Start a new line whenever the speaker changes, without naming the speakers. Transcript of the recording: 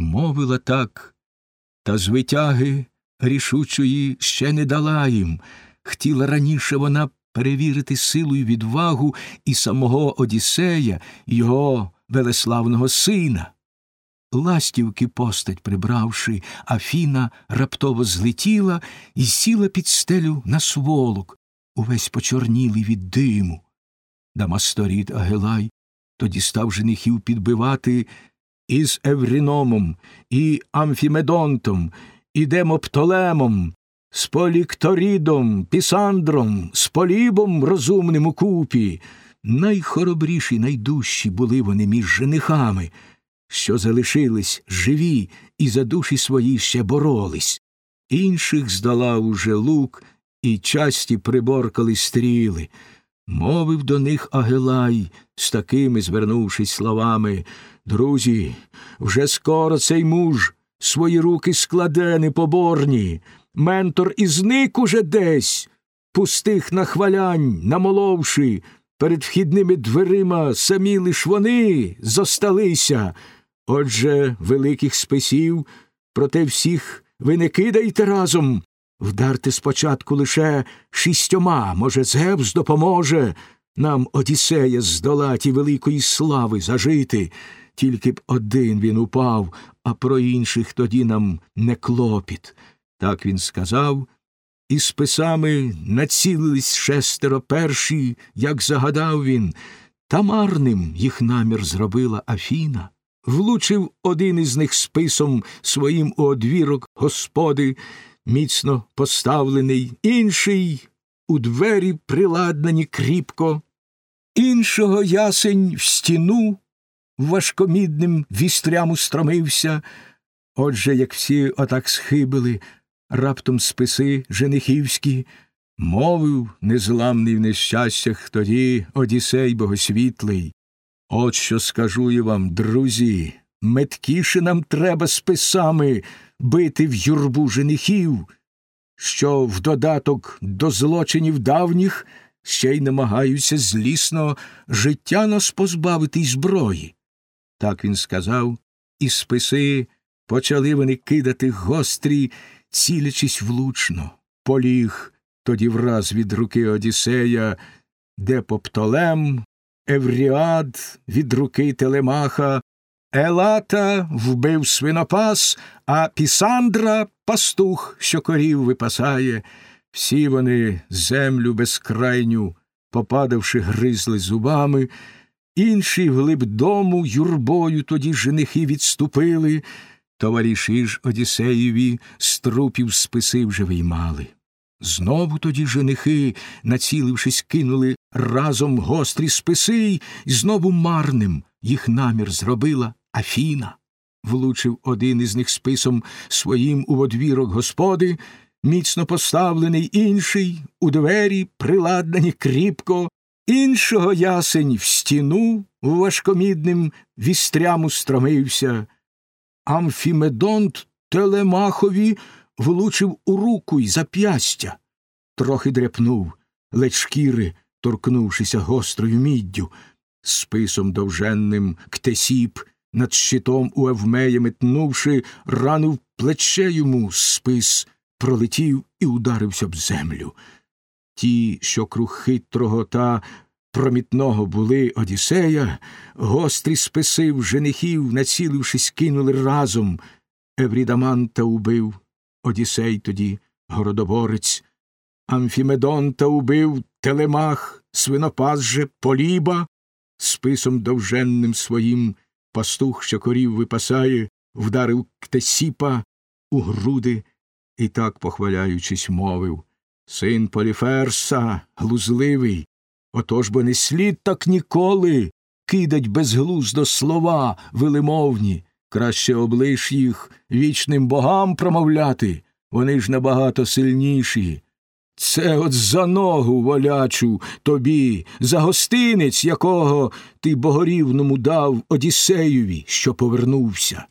Мовила так, та звитяги рішучої ще не дала їм. Хотіла раніше вона перевірити силу й відвагу і самого Одіссея, його велеславного сина. Ластівки постать прибравши, Афіна раптово злетіла і сіла під стелю на сволок, увесь почорнілий від диму. Дамасторіт Агелай тоді став женихів підбивати із Евріномом, і Амфімедонтом, і Демоптолемом, з Полікторідом, Пісандром, з Полібом розумним у купі. Найхоробріші, найдужчі були вони між женихами, що залишились живі і за душі свої ще боролись. Інших здала уже лук, і часті приборкали стріли. Мовив до них Агелай, з такими звернувшись словами Друзі, вже скоро цей муж свої руки складе непоборні, ментор і зник уже десь, пустих нахвалянь, намоловши, перед вхідними дверима самі лиш вони зосталися. Отже, великих списів, проте всіх ви не кидайте разом. Вдарте спочатку лише шістьома, може, Зевс допоможе нам Одіссея здолаті великої слави зажити. Тільки б один він упав, а про інших тоді нам не клопіт. Так він сказав, і списами націлились шестеро перші, як загадав він, та марним їх намір зробила Афіна. Влучив один із них списом своїм у одвірок господи, міцно поставлений, інший у двері приладнані кріпко, іншого ясень в стіну важкомідним вістрям устромився. Отже, як всі отак схибили, раптом списи женихівські, мовив незламний в нещастях тоді Одісей богосвітлий. От що скажу я вам, друзі, меткіше нам треба списами бити в юрбу женихів, що в додаток до злочинів давніх ще й намагаються злісно життя нас позбавити й зброї. Так він сказав, і списи почали вони кидати гострі, цілячись влучно. Поліг тоді враз від руки Одіссея, де Поптолем, Евріад від руки Телемаха, Елата вбив свинопас, а Пісандра пастух, що корів випасає. Всі вони землю безкрайню, попадавши, гризли зубами. Інші вглиб дому юрбою тоді женихи відступили, товариші ж Одіссеєві з трупів списи вже виймали. Знову тоді женихи, націлившись, кинули разом гострі списи, і знову марним їх намір зробила Афіна. Влучив один із них списом своїм у одвірок господи, міцно поставлений інший, у двері, приладнані кріпко, іншого ясень в стіну важкомідним вістрям устромився. Амфімедонт Телемахові влучив у руку й зап'ястя, трохи дряпнув, ледь шкіри, торкнувшися гострою міддю, списом довженним ктесіп, над щитом у Евмея метнувши, ранув плече йому спис, пролетів і ударився б землю. Ті, що круг хитрого та промітного були Одіссея, гострі списи в женихів, націлившись, кинули разом. Еврідаманта убив, Одіссей тоді городоборець, Амфімедонта убив Телемах, свинопас же Поліба, списом довженним своїм пастух, що корів випасає, вдарив Ктесіпа у груди і так, похваляючись, мовив Син Поліферса, глузливий, отож бо не слід так ніколи кидать безглуздо слова велимовні, краще облиш їх вічним богам промовляти, вони ж набагато сильніші. Це от за ногу волячу тобі, за гостинець, якого ти богорівному дав Одіссеєві, що повернувся.